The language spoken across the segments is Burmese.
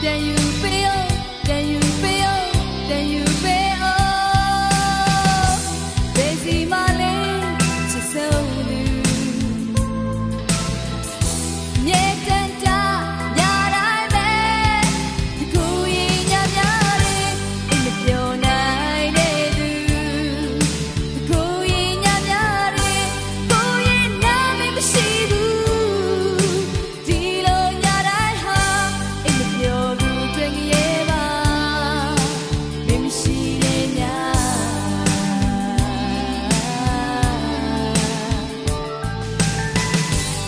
ပြန်ယူပေးအောင်ပြန်ယူ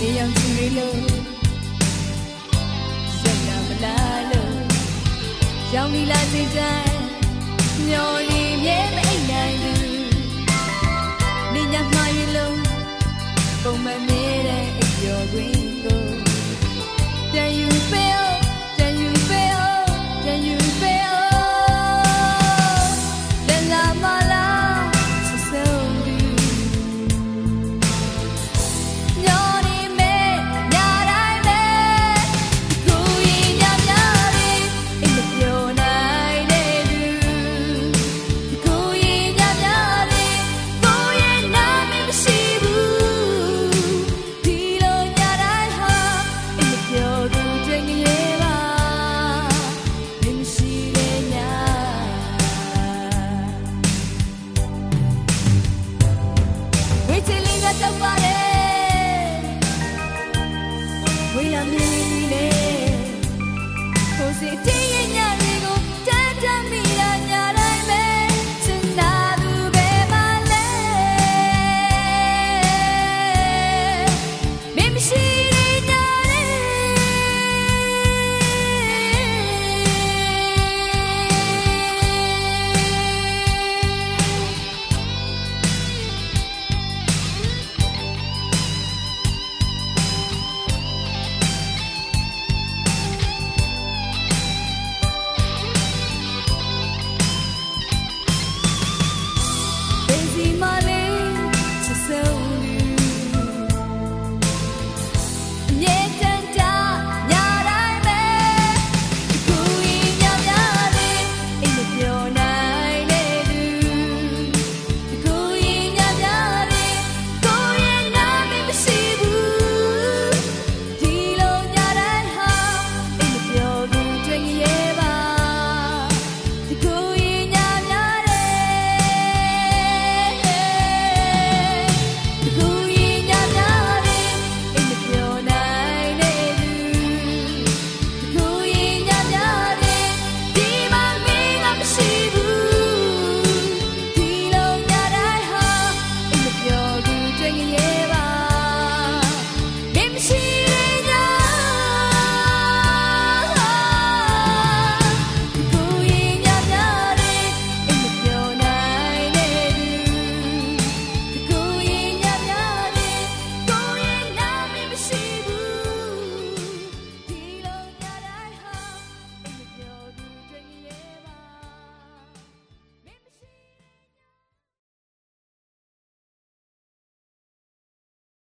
နေရောင်ချူလေးလို့ရလာမလားလို့ရောင်လီလာစေတိုင်း နေကိုစိတ်တည်ရည